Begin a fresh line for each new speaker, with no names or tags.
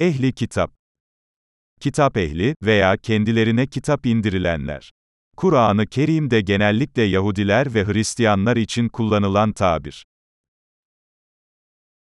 Ehli kitap. Kitap ehli veya kendilerine kitap indirilenler. Kur'an-ı Kerim'de genellikle Yahudiler ve Hristiyanlar için kullanılan tabir.